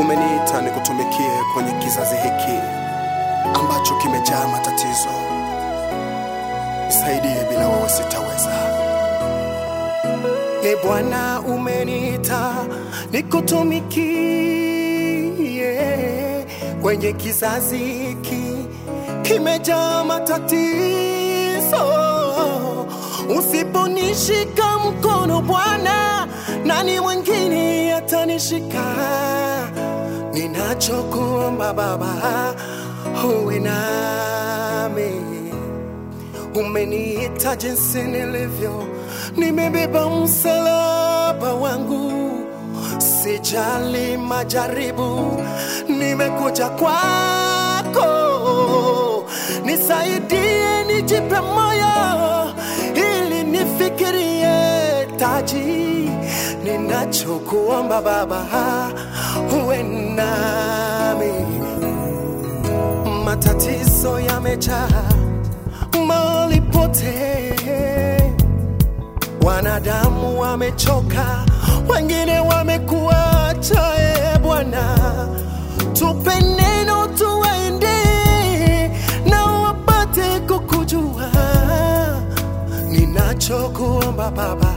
Umeniita nikutumikie kwenye kizazi hiki ambacho kimejaa matatizo. Saidie, bila wewe sitaweza. E Bwana, umeniita nikutumikie kwenye kizazi hiki kimejaa matatizo. Usiponishika mkono Bwana, nani mwingine atanishika? Ninachokuomba Baba, uwe nami. Umeniita jinsi nilivyo, nimebeba msalaba wangu, sijali majaribu, nimekuja kwako, Ninachokuomba Baba, uwe nami. Matatizo yamejaa mahali pote, wanadamu wamechoka, wengine wamekuacha. E Bwana, tupe neno tuwaende na wapate kukujua. Ninachokuomba Baba,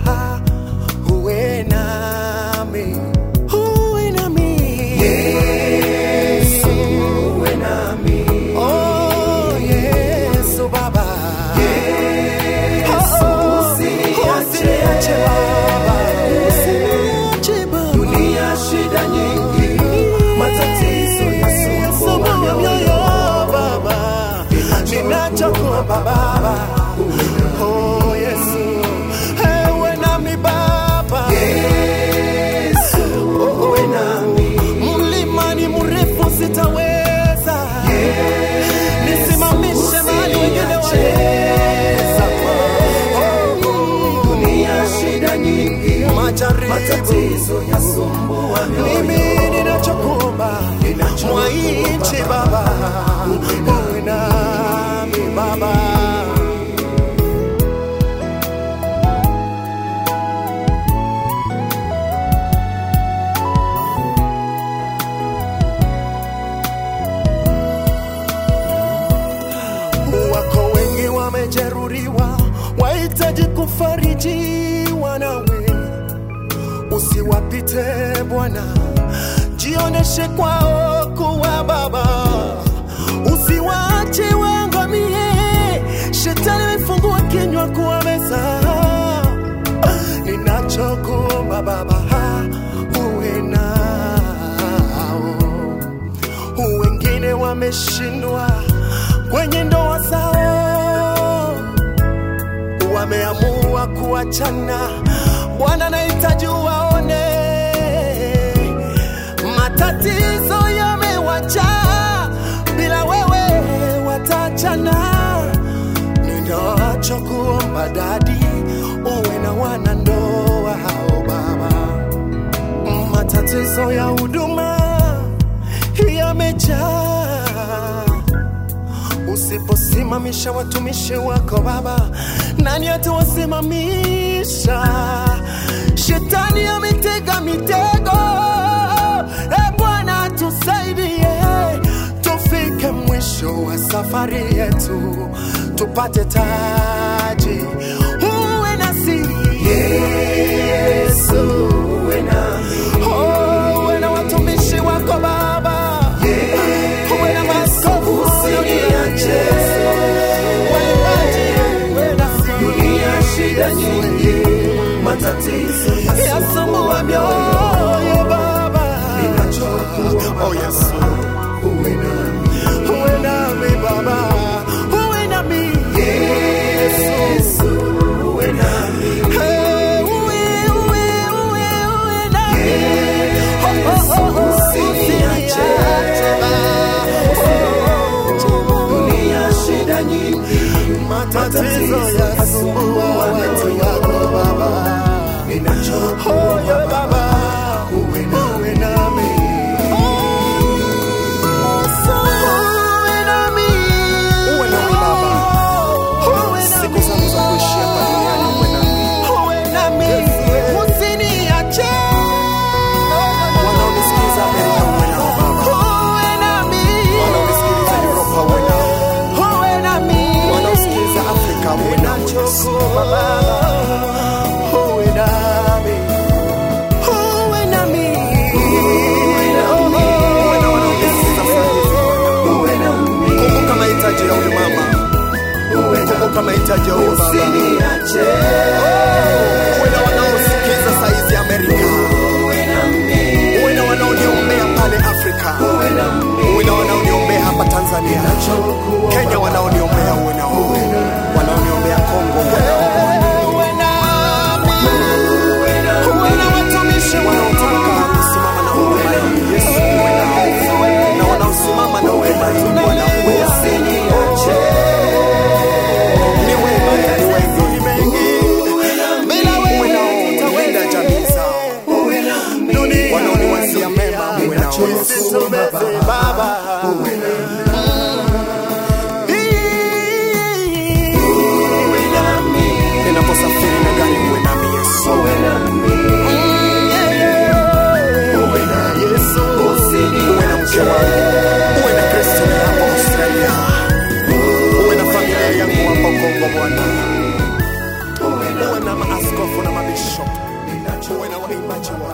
matatizo yasumbua mioyo. mimi ninachokuomba mwaichi baba. Uwe nami baba wahitaji kufarijiwa nawe usiwapite Bwana, jioneshe kwao kuwa Baba, usiwaache waangamie. Shetani amefungua kinywa kuwameza. Ninachokuomba Baba, uwe nao. Wengine wameshindwa kwenye ndoa wameamua kuachana. Bwana, nahitaji waone matatizo yamewacha. Bila wewe watachana wataachana. Ninachokuomba dadi, uwe na wanandoa hao Baba, matatizo ya huduma yamejaa Usiposimamisha watumishi wako Baba, nani atawasimamisha? Shetani ametega mitego. E Bwana, tusaidie tufike mwisho wa safari yetu, tupate taji. Matatizo yasumbua yasumbua mioyo mioyo. Baba. Ninachokuomba Oh, Yesu. uwe nami. Uwe nami Baba, uwe nami Yesu, uwe nami. Hey, uwe, uwe, uwe, uwe nami. Oh, oh, oh, oh, Usiniache. Oh, Dunia shida nyingi, matatizo yasumbua watu wako Baba. Oh, yeah, mahitaji ya huyu baba. usiniache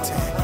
Tech.